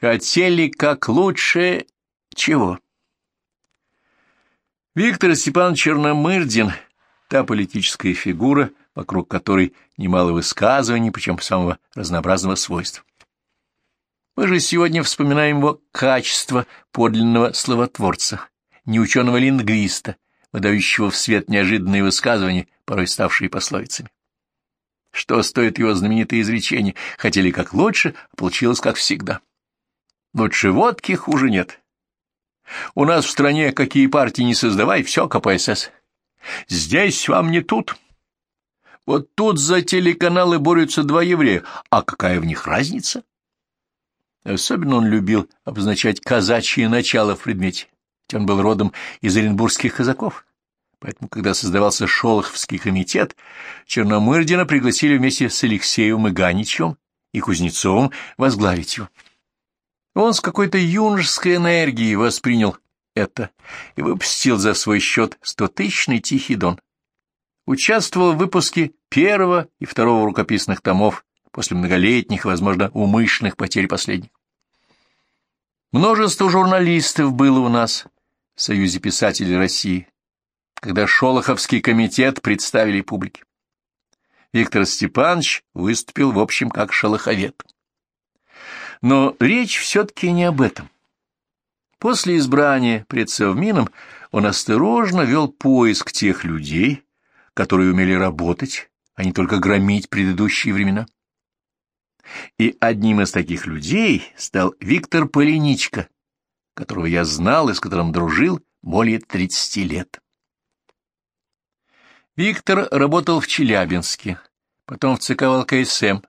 Хотели как лучше чего? Виктор Степанович Черномырдин, та политическая фигура, вокруг которой немало высказываний, причем самого разнообразного свойства. Мы же сегодня вспоминаем его качество подлинного словотворца, неученого лингвиста, выдающего в свет неожиданные высказывания, порой ставшие пословицами. Что стоит его знаменитое изречение «хотели как лучше, а получилось как всегда». Лучше водки, хуже нет. У нас в стране какие партии не создавай, все КПСС. Здесь вам не тут. Вот тут за телеканалы борются два еврея, а какая в них разница? Особенно он любил обозначать казачье начало в предмете, ведь он был родом из оренбургских казаков. Поэтому, когда создавался Шолоховский комитет, Черномырдина пригласили вместе с Алексеем Иганичевым и Кузнецовым возглавить его. Он с какой-то юношеской энергией воспринял это и выпустил за свой счет стотысячный Тихий Дон. Участвовал в выпуске первого и второго рукописных томов после многолетних, возможно, умышленных потерь последних. Множество журналистов было у нас в Союзе писателей России, когда Шолоховский комитет представили публике. Виктор Степанович выступил, в общем, как шолоховед. Но речь все-таки не об этом. После избрания предсовмином он осторожно вел поиск тех людей, которые умели работать, а не только громить предыдущие времена. И одним из таких людей стал Виктор Полиничко, которого я знал и с которым дружил более 30 лет. Виктор работал в Челябинске, потом в ЦК ВЛКСМ,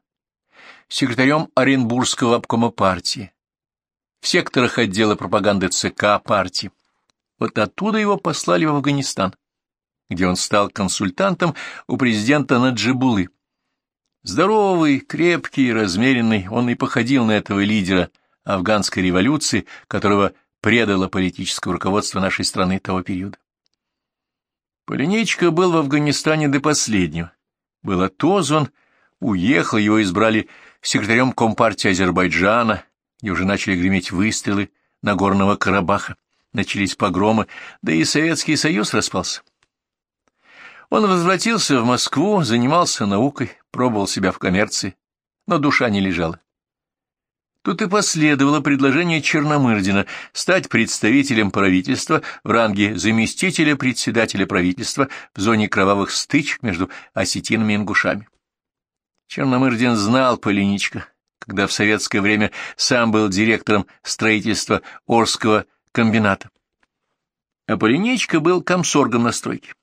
секретарем Оренбургского обкома партии, в секторах отдела пропаганды ЦК партии. Вот оттуда его послали в Афганистан, где он стал консультантом у президента Наджибулы. Здоровый, крепкий, размеренный, он и походил на этого лидера афганской революции, которого предало политическое руководство нашей страны того периода. Полиничка был в Афганистане до последнего. Был отозван, уехал, его избрали секретарем Компартии Азербайджана, где уже начали греметь выстрелы на горного Карабаха, начались погромы, да и Советский Союз распался. Он возвратился в Москву, занимался наукой, пробовал себя в коммерции, но душа не лежала. Тут и последовало предложение Черномырдина стать представителем правительства в ранге заместителя председателя правительства в зоне кровавых стычек между осетинами и ингушами. Черномырдин знал Полиничка, когда в советское время сам был директором строительства Орского комбината. А Полиничка был комсоргом на стройке.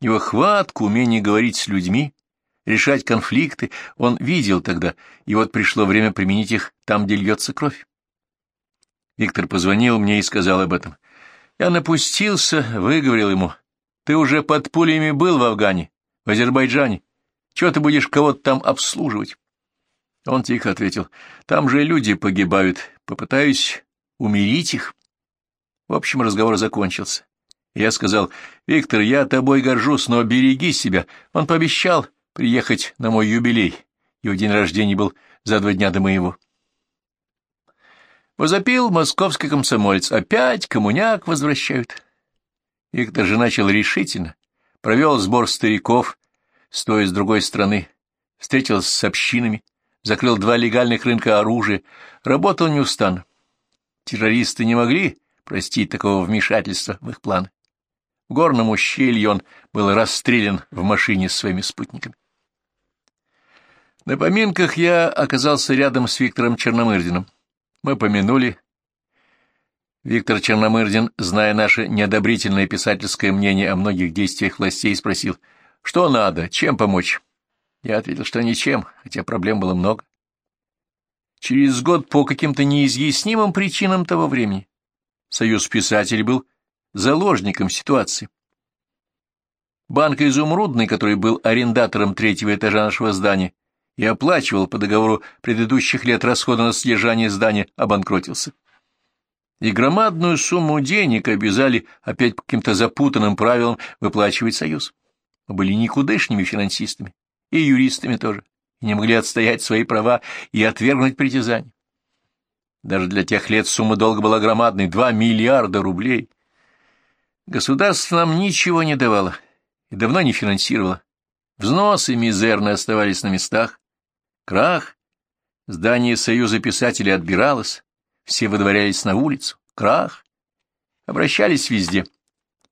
Его хватку, умение говорить с людьми, решать конфликты он видел тогда, и вот пришло время применить их там, где льется кровь. Виктор позвонил мне и сказал об этом. Я напустился, выговорил ему. Ты уже под пулями был в Афгане, в Азербайджане. Чего ты будешь кого-то там обслуживать? Он тихо ответил. Там же люди погибают. Попытаюсь умирить их. В общем, разговор закончился. Я сказал, «Виктор, я тобой горжусь, но береги себя». Он пообещал приехать на мой юбилей. Его день рождения был за два дня до моего. Возопил московский комсомолец. Опять коммуняк возвращают. Виктор же начал решительно. Провел сбор стариков, стоя с другой стороны. Встретился с общинами, закрыл два легальных рынка оружия. Работал неустанно. Террористы не могли простить такого вмешательства в их планы. В горном ущелье он был расстрелян в машине с своими спутниками. На поминках я оказался рядом с Виктором Черномырдиным. Мы помянули. Виктор Черномырдин, зная наше неодобрительное писательское мнение о многих действиях властей, спросил, что надо, чем помочь. Я ответил, что ничем, хотя проблем было много. Через год по каким-то неизъяснимым причинам того времени Союз писателей был заложником ситуации. Банк «Изумрудный», который был арендатором третьего этажа нашего здания и оплачивал по договору предыдущих лет расходы на содержание здания, обанкротился. И громадную сумму денег обязали опять по каким-то запутанным правилам выплачивать Союз. Были никудышними финансистами, и юристами тоже, и не могли отстоять свои права и отвергнуть притязания. Даже для тех лет сумма долга была громадной — два миллиарда рублей. Государство нам ничего не давало и давно не финансировало. Взносы мизерно оставались на местах. Крах. Здание Союза писателей отбиралось. Все выдворялись на улицу. Крах. Обращались везде.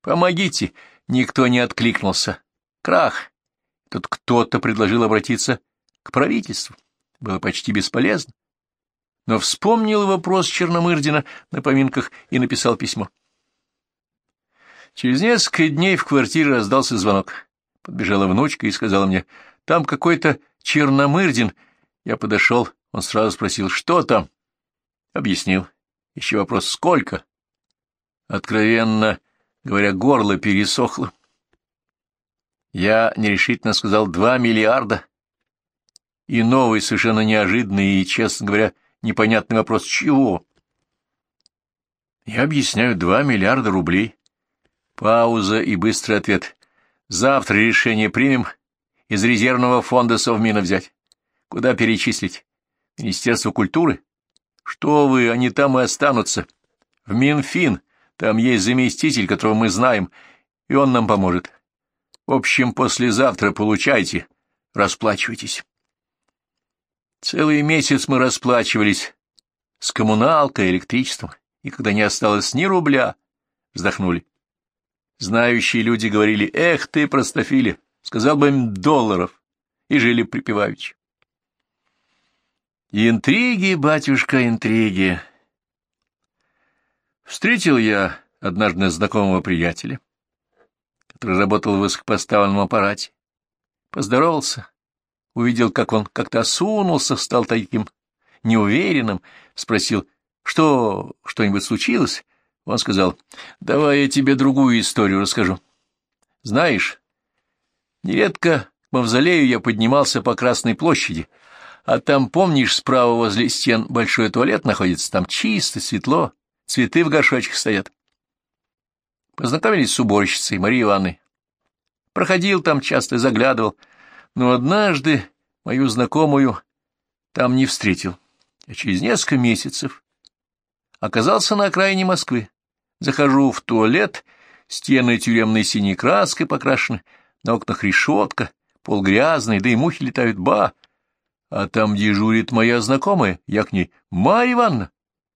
«Помогите!» Никто не откликнулся. Крах. Тут кто-то предложил обратиться к правительству. Было почти бесполезно. Но вспомнил вопрос Черномырдина на поминках и написал письмо. Через несколько дней в квартире раздался звонок. Подбежала внучка и сказала мне, там какой-то Черномырдин. Я подошел, он сразу спросил, что там? Объяснил. Еще вопрос, сколько? Откровенно говоря, горло пересохло. Я нерешительно сказал два миллиарда. И новый, совершенно неожиданный и, честно говоря, непонятный вопрос «Чего?». Я объясняю два миллиарда рублей. Пауза и быстрый ответ. Завтра решение примем из резервного фонда Совмина взять. Куда перечислить? Министерство культуры? Что вы, они там и останутся. В Минфин. Там есть заместитель, которого мы знаем, и он нам поможет. В общем, послезавтра получайте, расплачивайтесь. Целый месяц мы расплачивались с коммуналкой, электричеством, и когда не осталось ни рубля, вздохнули. Знающие люди говорили, эх ты, простофили, сказал бы им долларов, и жили припеваючи. Интриги, батюшка, интриги. Встретил я однажды знакомого приятеля, который работал в высокопоставленном аппарате. Поздоровался, увидел, как он как-то осунулся, стал таким неуверенным, спросил, что что-нибудь случилось? Он сказал, давай я тебе другую историю расскажу. Знаешь, нередко к мавзолею я поднимался по Красной площади, а там, помнишь, справа возле стен большой туалет находится, там чисто, светло, Цветы в горшочках стоят. Познакомились с уборщицей Марией Ивановной. Проходил там часто, заглядывал, но однажды мою знакомую там не встретил. А через несколько месяцев оказался на окраине Москвы. Захожу в туалет, стены тюремной синей краской покрашены, на окнах решетка, пол грязный, да и мухи летают, ба! А там дежурит моя знакомая, я к ней, Марья Ивановна,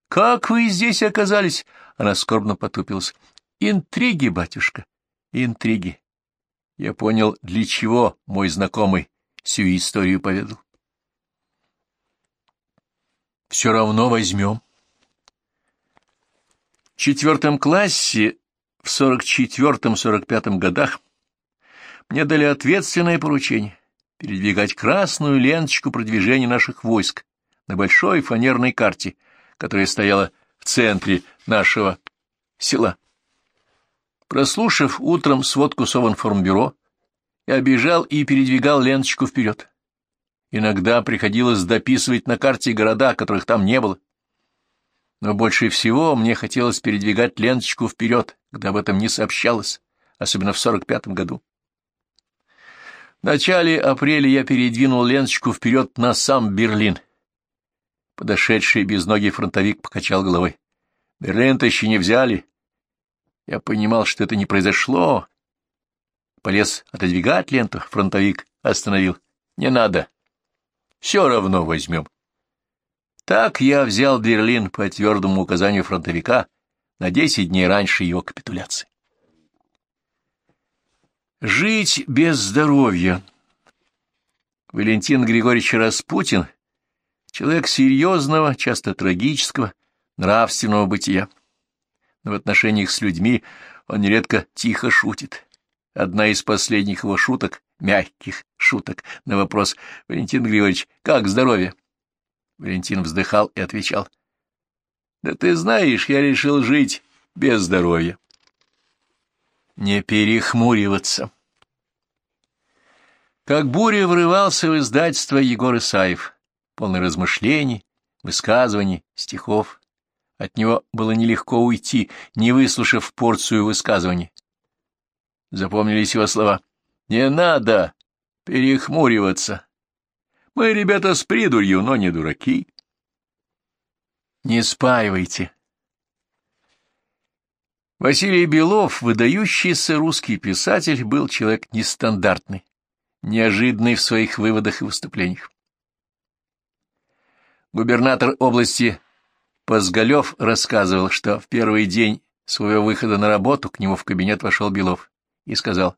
как вы здесь оказались? Она скорбно потупилась. Интриги, батюшка, интриги. Я понял, для чего мой знакомый всю историю поведал. Все равно возьмем. В четвертом классе в сорок четвертом-сорок пятом годах мне дали ответственное поручение передвигать красную ленточку продвижения наших войск на большой фанерной карте — которая стояла в центре нашего села. Прослушав утром сводку Совинформбюро, я бежал и передвигал ленточку вперед. Иногда приходилось дописывать на карте города, которых там не было. Но больше всего мне хотелось передвигать ленточку вперед, когда об этом не сообщалось, особенно в 45-м году. В начале апреля я передвинул ленточку вперед на сам Берлин — Подошедший без ноги фронтовик покачал головой. Берлин-то еще не взяли. Я понимал, что это не произошло. Полез отодвигать ленту, фронтовик остановил. Не надо. Все равно возьмем. Так я взял Берлин по твердому указанию фронтовика на десять дней раньше его капитуляции. Жить без здоровья. Валентин Григорьевич Распутин — Человек серьезного, часто трагического, нравственного бытия. Но в отношениях с людьми он нередко тихо шутит. Одна из последних его шуток, мягких шуток, на вопрос «Валентин Григорьевич, как здоровье?» Валентин вздыхал и отвечал «Да ты знаешь, я решил жить без здоровья». Не перехмуриваться. Как буря врывался в издательство Егор Исаев полный размышлений, высказываний, стихов. От него было нелегко уйти, не выслушав порцию высказываний. Запомнились его слова. «Не надо перехмуриваться. Мы ребята с придурью, но не дураки». Не спаивайте. Василий Белов, выдающийся русский писатель, был человек нестандартный, неожиданный в своих выводах и выступлениях. Губернатор области Позголев рассказывал, что в первый день своего выхода на работу к нему в кабинет вошел Белов и сказал,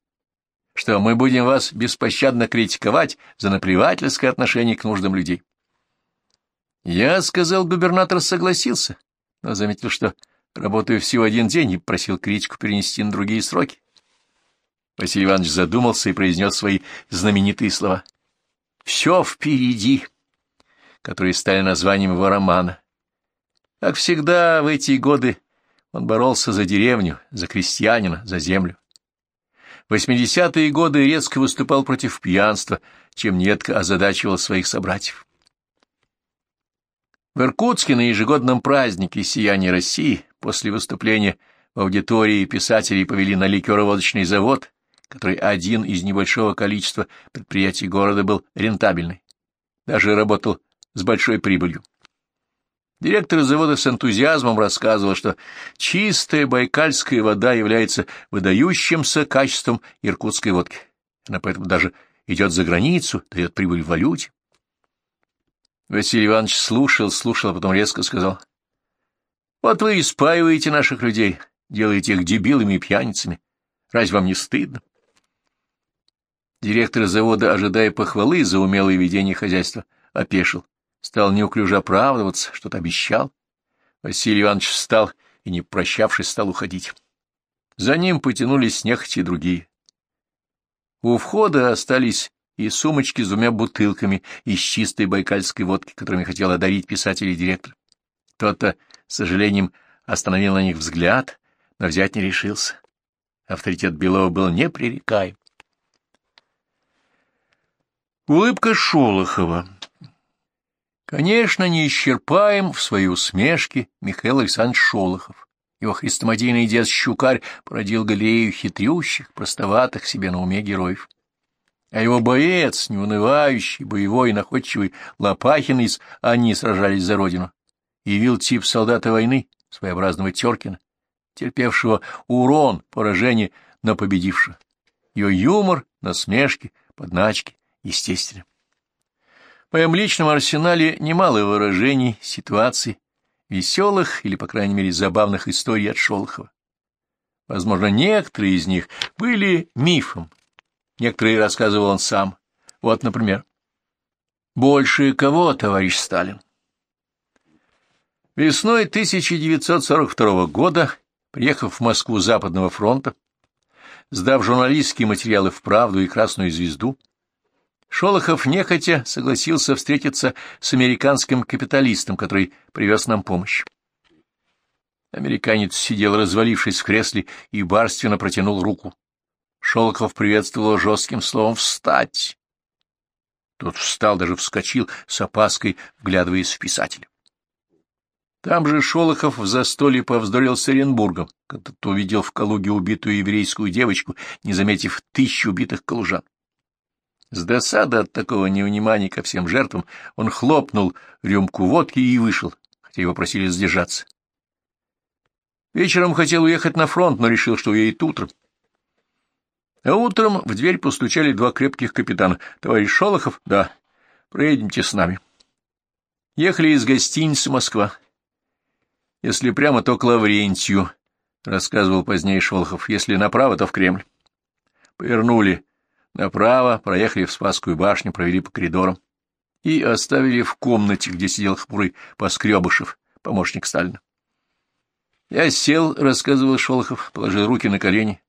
что мы будем вас беспощадно критиковать за наплевательское отношение к нуждам людей. Я, сказал губернатор, согласился, но заметил, что работаю всего один день и просил критику перенести на другие сроки. Василий Иванович задумался и произнес свои знаменитые слова. «Все впереди», которые стали названием его романа. Как всегда в эти годы он боролся за деревню, за крестьянина, за землю. В 80-е годы резко выступал против пьянства, чем недко озадачивал своих собратьев. В Иркутске на ежегодном празднике «Сияние России» после выступления в аудитории писателей повели на ликероводочный завод, который один из небольшого количества предприятий города был рентабельный. Даже работал с большой прибылью. Директор завода с энтузиазмом рассказывал, что чистая байкальская вода является выдающимся качеством иркутской водки. Она поэтому даже идет за границу, дает прибыль в валюте. Василий Иванович слушал, слушал, а потом резко сказал. — Вот вы и спаиваете наших людей, делаете их дебилами и пьяницами. Разве вам не стыдно? Директор завода, ожидая похвалы за умелое ведение хозяйства, опешил, стал неуклюже оправдываться, что-то обещал. Василий Иванович встал и, не прощавшись, стал уходить. За ним потянулись нехотя и другие. У входа остались и сумочки с двумя бутылками из чистой байкальской водки, которыми хотел одарить писатель и директор. Тот-то, с сожалением, остановил на них взгляд, но взять не решился. Авторитет Белова был непререкаем. Улыбка Шолохова Конечно, не исчерпаем в своей усмешке Михаил Александрович Шолохов. Его хрестоматийный дед Щукарь породил галерею хитрющих, простоватых себе на уме героев а его боец, неунывающий, боевой и находчивый Лопахин из «Они сражались за родину», явил тип солдата войны, своеобразного Теркина, терпевшего урон, поражение, но победившего. Ее юмор, насмешки, подначки, естественно. В моем личном арсенале немало выражений, ситуаций, веселых или, по крайней мере, забавных историй от Шолохова. Возможно, некоторые из них были мифом, Некоторые рассказывал он сам. Вот, например. «Больше кого, товарищ Сталин?» Весной 1942 года, приехав в Москву Западного фронта, сдав журналистские материалы в «Правду» и «Красную звезду», Шолохов нехотя согласился встретиться с американским капиталистом, который привез нам помощь. Американец сидел, развалившись в кресле, и барственно протянул руку. Шолохов приветствовал жестким словом «встать». Тот встал, даже вскочил, с опаской вглядываясь в писателя. Там же Шолохов в застолье повздорил с Оренбургом, когда тот увидел в Калуге убитую еврейскую девочку, не заметив тысячи убитых калужан. С досады от такого невнимания ко всем жертвам он хлопнул рюмку водки и вышел, хотя его просили сдержаться. Вечером хотел уехать на фронт, но решил, что уедет утром. А утром в дверь постучали два крепких капитана. Товарищ Шолохов? Да. Проедемте с нами. Ехали из гостиницы Москва. Если прямо, то к Лаврентию, — рассказывал позднее Шолохов. Если направо, то в Кремль. Повернули направо, проехали в Спасскую башню, провели по коридорам и оставили в комнате, где сидел хмурый Поскребышев, помощник Сталина. Я сел, — рассказывал Шолохов, положил руки на колени,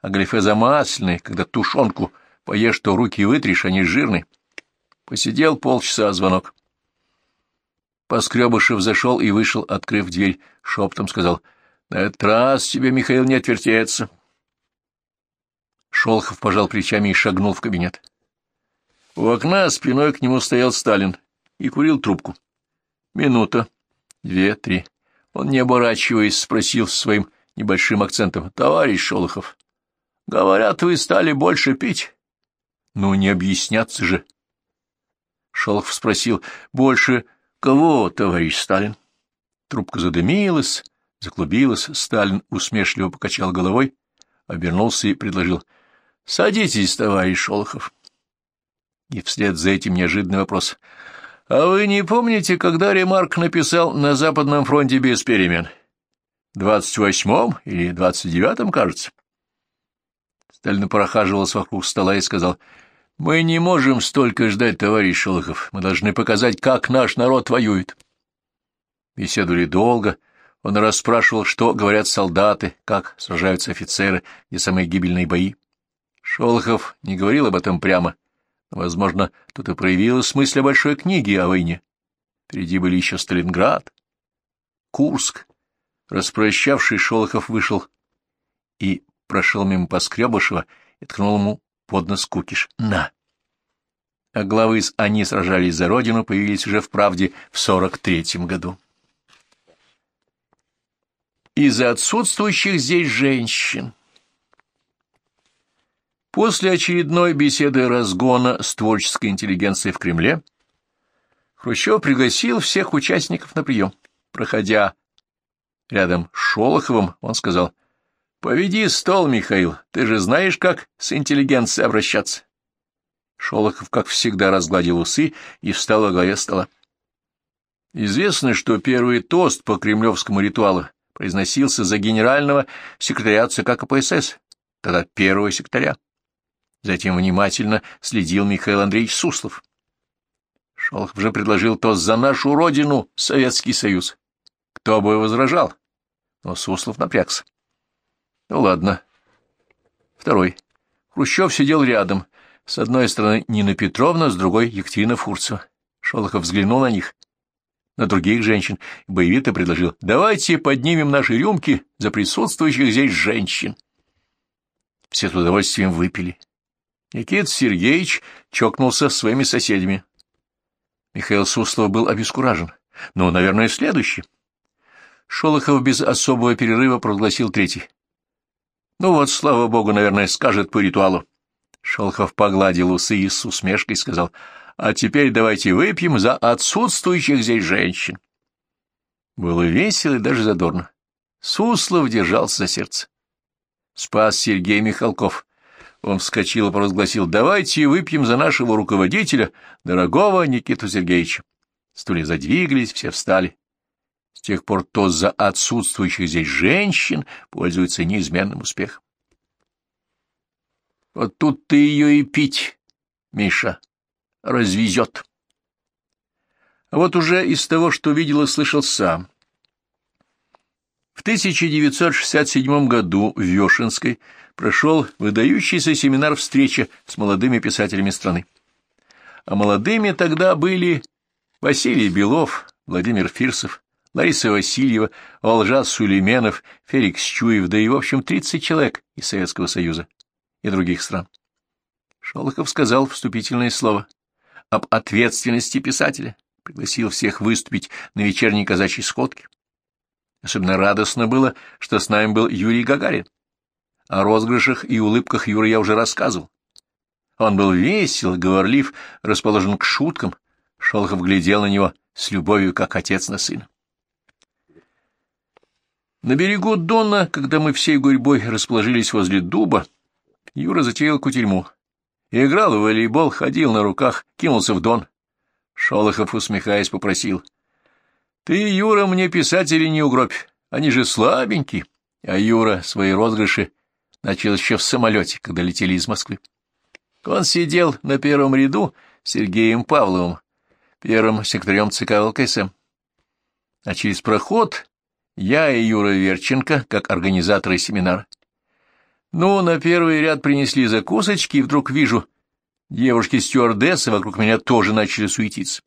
а галифе замасленный, когда тушенку поешь, то руки вытришь, они жирные. Посидел полчаса, звонок. Поскребышев зашел и вышел, открыв дверь, шептом сказал, — На этот раз тебе, Михаил, не отвертеться. Шолхов пожал плечами и шагнул в кабинет. У окна спиной к нему стоял Сталин и курил трубку. Минута, две, три. Он, не оборачиваясь, спросил своим небольшим акцентом, — Товарищ Шолохов, Говорят, вы стали больше пить. Ну, не объясняться же. Шолохов спросил, больше кого, товарищ Сталин? Трубка задымилась, заклубилась, Сталин усмешливо покачал головой, обернулся и предложил. — Садитесь, товарищ Шолохов. И вслед за этим неожиданный вопрос. — А вы не помните, когда Ремарк написал «На Западном фронте без перемен»? Двадцать восьмом или двадцать девятом, кажется? Сталин прохаживался вокруг стола и сказал, «Мы не можем столько ждать, товарищ Шолохов. Мы должны показать, как наш народ воюет». Беседовали долго. Он расспрашивал, что говорят солдаты, как сражаются офицеры, где самые гибельные бои. Шолохов не говорил об этом прямо. Но, возможно, тут и проявилась мысль о большой книге о войне. Впереди были еще Сталинград, Курск. Распрощавшись, Шолохов вышел и прошел мимо Поскребышева и ткнул ему под нос кукиш. «На!» А главы с «Они сражались за Родину» появились уже в «Правде» в сорок третьем году. Из-за отсутствующих здесь женщин. После очередной беседы разгона с творческой интеллигенцией в Кремле Хрущев пригласил всех участников на прием. Проходя рядом с Шолоховым, он сказал, «Поведи стол, Михаил, ты же знаешь, как с интеллигенцией обращаться». Шолохов, как всегда, разгладил усы и встал во главе стола. Известно, что первый тост по кремлевскому ритуалу произносился за генерального секретаря ЦК КПСС, тогда первого секретаря. Затем внимательно следил Михаил Андреевич Суслов. Шолохов же предложил тост за нашу родину, Советский Союз. Кто бы возражал? Но Суслов напрягся. Ну ладно. Второй. Хрущев сидел рядом. С одной стороны Нина Петровна, с другой Екатерина Фурцева. Шолохов взглянул на них, на других женщин, и боевито предложил, давайте поднимем наши рюмки за присутствующих здесь женщин. Все с удовольствием выпили. Никит Сергеевич чокнулся с своими соседями. Михаил Суслов был обескуражен. Ну, наверное, следующий. Шолохов без особого перерыва прогласил третий. Ну вот, слава богу, наверное, скажет по ритуалу. Шолхов погладил усы и с усмешкой сказал, «А теперь давайте выпьем за отсутствующих здесь женщин». Было весело и даже задорно. Суслов держался за сердце. Спас Сергей Михалков. Он вскочил и провозгласил, «Давайте выпьем за нашего руководителя, дорогого Никиту Сергеевича». Стулья задвигались, все встали. С тех пор то за отсутствующих здесь женщин пользуется неизменным успехом. Вот тут ты ее и пить, Миша, развезет. А вот уже из того, что видел и слышал сам. В 1967 году в Вешенской прошел выдающийся семинар «Встреча с молодыми писателями страны». А молодыми тогда были Василий Белов, Владимир Фирсов, Лариса Васильева, Волжас Сулейменов, Феликс Чуев, да и, в общем, 30 человек из Советского Союза и других стран. Шолохов сказал вступительное слово об ответственности писателя, пригласил всех выступить на вечерней казачьей сходке. Особенно радостно было, что с нами был Юрий Гагарин. О розыгрышах и улыбках Юры я уже рассказывал. Он был весел, говорлив, расположен к шуткам. Шолохов глядел на него с любовью, как отец на сына. На берегу Дона, когда мы всей гурьбой расположились возле дуба, Юра затеял кутерьму. Играл в волейбол, ходил на руках, кинулся в Дон. Шолохов, усмехаясь, попросил. — Ты, Юра, мне писатели не угробь, они же слабенькие. А Юра свои розыгрыши начал еще в самолете, когда летели из Москвы. Он сидел на первом ряду с Сергеем Павловым, первым секретарем ЦК ЛКСМ. А через проход я и Юра Верченко, как организаторы семинара. Ну, на первый ряд принесли закусочки, и вдруг вижу, девушки-стюардессы вокруг меня тоже начали суетиться.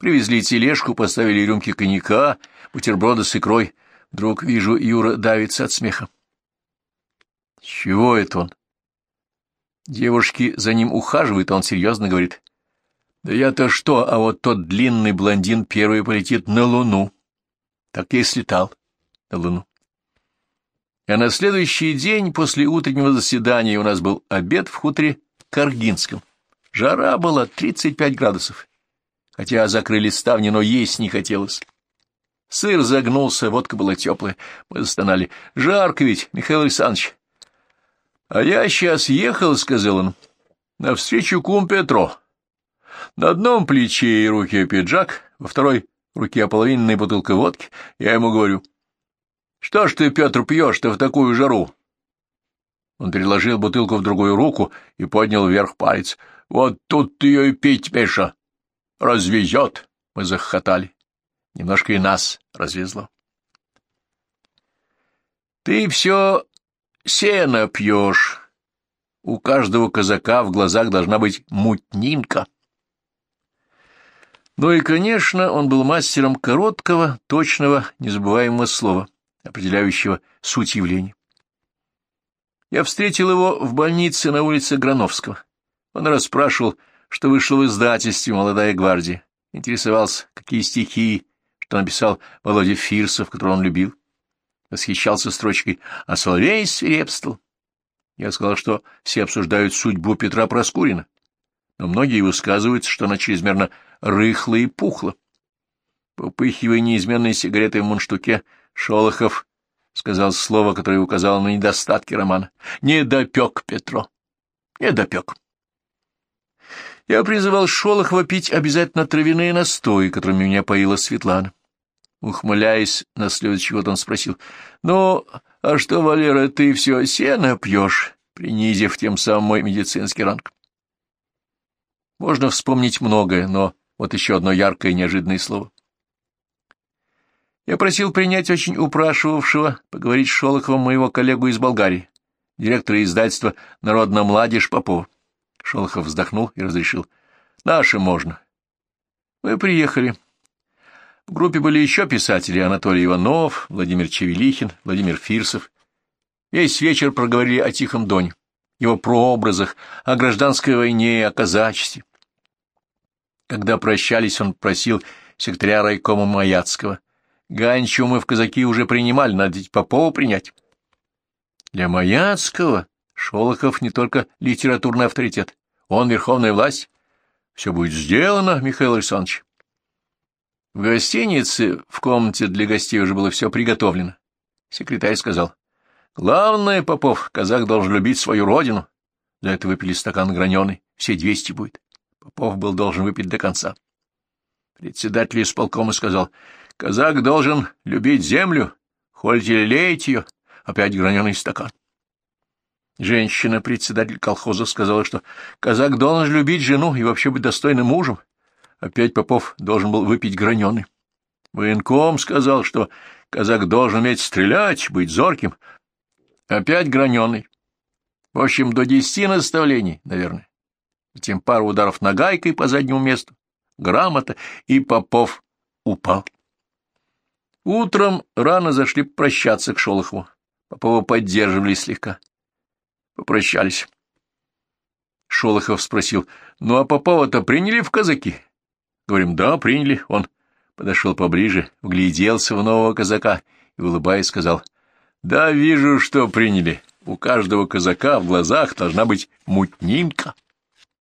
Привезли тележку, поставили рюмки коньяка, бутерброды с икрой. Вдруг вижу, Юра давится от смеха. Чего это он? Девушки за ним ухаживают, а он серьезно говорит. Да я-то что, а вот тот длинный блондин первый полетит на Луну. Так я и слетал на Луну. А на следующий день после утреннего заседания у нас был обед в хуторе Каргинском. Жара была 35 градусов. Хотя закрыли ставни, но есть не хотелось. Сыр загнулся, водка была теплая. Мы застонали. Жарко ведь, Михаил Александрович. — А я сейчас ехал, — сказал он, — навстречу кум Петро. На одном плече и руке пиджак, во второй руке ополовиненная бутылка водки. Я ему говорю, — Что ж ты, Петр, пьешь-то в такую жару? Он переложил бутылку в другую руку и поднял вверх палец. — Вот тут ее и пить, Миша. Развезет. Мы захохотали. Немножко и нас развезло. — Ты все сено пьешь. У каждого казака в глазах должна быть мутнинка. Ну и, конечно, он был мастером короткого, точного, незабываемого слова, определяющего суть явления. Я встретил его в больнице на улице Грановского. Он расспрашивал, что вышло в издательстве «Молодая гвардия». Интересовался, какие стихи, что написал Володя Фирсов, которого он любил. Восхищался строчкой «А Соловей свирепствовал». Я сказал, что все обсуждают судьбу Петра Проскурина, но многие высказываются, что она чрезмерно рыхла и пухла. Попыхивая неизменной сигаретой в мундштуке, Шолохов сказал слово, которое указало на недостатки романа. «Не допек, Петро, не допек». Я призывал Шолохова пить обязательно травяные настои, которыми меня поила Светлана. Ухмыляясь, на следующий год он спросил, «Ну, а что, Валера, ты все сено пьешь?» принизив тем самым мой медицинский ранг. Можно вспомнить многое, но вот еще одно яркое и неожиданное слово. Я просил принять очень упрашивавшего поговорить с Шолоховым моего коллегу из Болгарии, директора издательства «Народная младежь» Попова. Шолохов вздохнул и разрешил. «Наши можно». Мы приехали. В группе были еще писатели Анатолий Иванов, Владимир Чевелихин, Владимир Фирсов. Весь вечер проговорили о Тихом Доне, его прообразах, о гражданской войне, о казачестве. Когда прощались, он просил секретаря райкома Маяцкого — Ганчу мы в казаки уже принимали, надо ведь Попова принять. Для Маяцкого Шолохов не только литературный авторитет, он верховная власть. Все будет сделано, Михаил Александрович. В гостинице в комнате для гостей уже было все приготовлено. Секретарь сказал, «Главное, Попов, казак должен любить свою родину». За это выпили стакан граненый, все двести будет. Попов был должен выпить до конца. Председатель исполкома сказал, Казак должен любить землю, хоть и лелеять ее, опять граненый стакан. Женщина, председатель колхоза, сказала, что казак должен любить жену и вообще быть достойным мужем. Опять Попов должен был выпить граненый. Военком сказал, что казак должен уметь стрелять, быть зорким. Опять граненый. В общем, до десяти наставлений, наверное. Затем пару ударов нагайкой по заднему месту, грамота, и Попов упал. Утром рано зашли прощаться к Шолохову. Попова поддерживали слегка. Попрощались. Шолохов спросил, ну а Попова-то приняли в казаки? Говорим, да, приняли. Он подошел поближе, вгляделся в нового казака и, улыбаясь, сказал, да, вижу, что приняли. У каждого казака в глазах должна быть мутнинка.